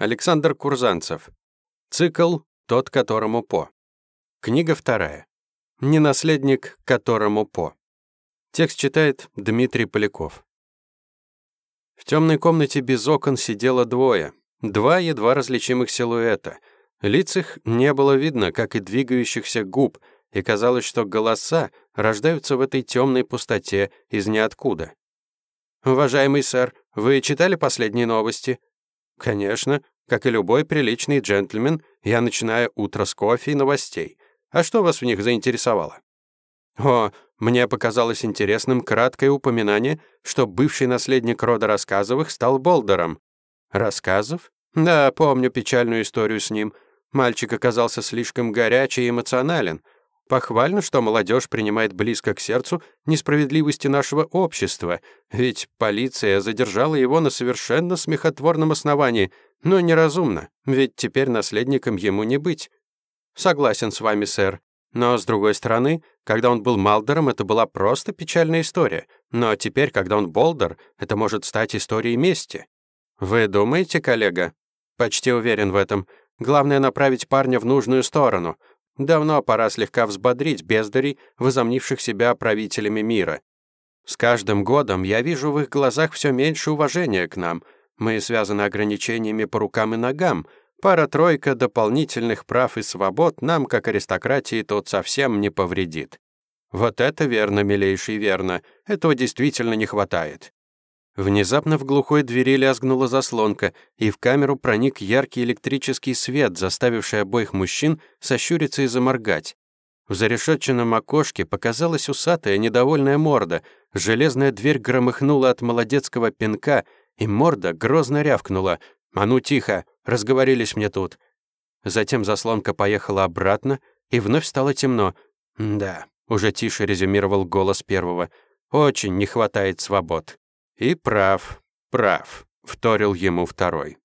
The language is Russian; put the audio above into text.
Александр Курзанцев. Цикл «Тот, которому по». Книга вторая. «Ненаследник, которому по». Текст читает Дмитрий Поляков. В темной комнате без окон сидело двое. Два едва различимых силуэта. Лиц их не было видно, как и двигающихся губ, и казалось, что голоса рождаются в этой темной пустоте из ниоткуда. «Уважаемый сэр, вы читали последние новости?» «Конечно. Как и любой приличный джентльмен, я начинаю утро с кофе и новостей. А что вас в них заинтересовало?» «О, мне показалось интересным краткое упоминание, что бывший наследник рода Рассказовых стал Болдером. Рассказов? Да, помню печальную историю с ним. Мальчик оказался слишком горячий и эмоционален. Похвально, что молодежь принимает близко к сердцу несправедливости нашего общества, ведь полиция задержала его на совершенно смехотворном основании, но неразумно, ведь теперь наследником ему не быть. Согласен с вами, сэр. Но, с другой стороны, когда он был Малдером, это была просто печальная история. Но теперь, когда он Болдер, это может стать историей мести. Вы думаете, коллега? Почти уверен в этом. Главное — направить парня в нужную сторону. Давно пора слегка взбодрить бездарей, возомнивших себя правителями мира. С каждым годом я вижу в их глазах все меньше уважения к нам. Мы связаны ограничениями по рукам и ногам. Пара-тройка дополнительных прав и свобод нам, как аристократии, тут совсем не повредит. Вот это верно, милейший, верно. Этого действительно не хватает. Внезапно в глухой двери лязгнула заслонка, и в камеру проник яркий электрический свет, заставивший обоих мужчин сощуриться и заморгать. В зарешетченном окошке показалась усатая, недовольная морда, железная дверь громыхнула от молодецкого пинка, и морда грозно рявкнула. «А ну тихо! Разговорились мне тут!» Затем заслонка поехала обратно, и вновь стало темно. «Да», — уже тише резюмировал голос первого, — «очень не хватает свобод». «И прав, прав», — вторил ему второй.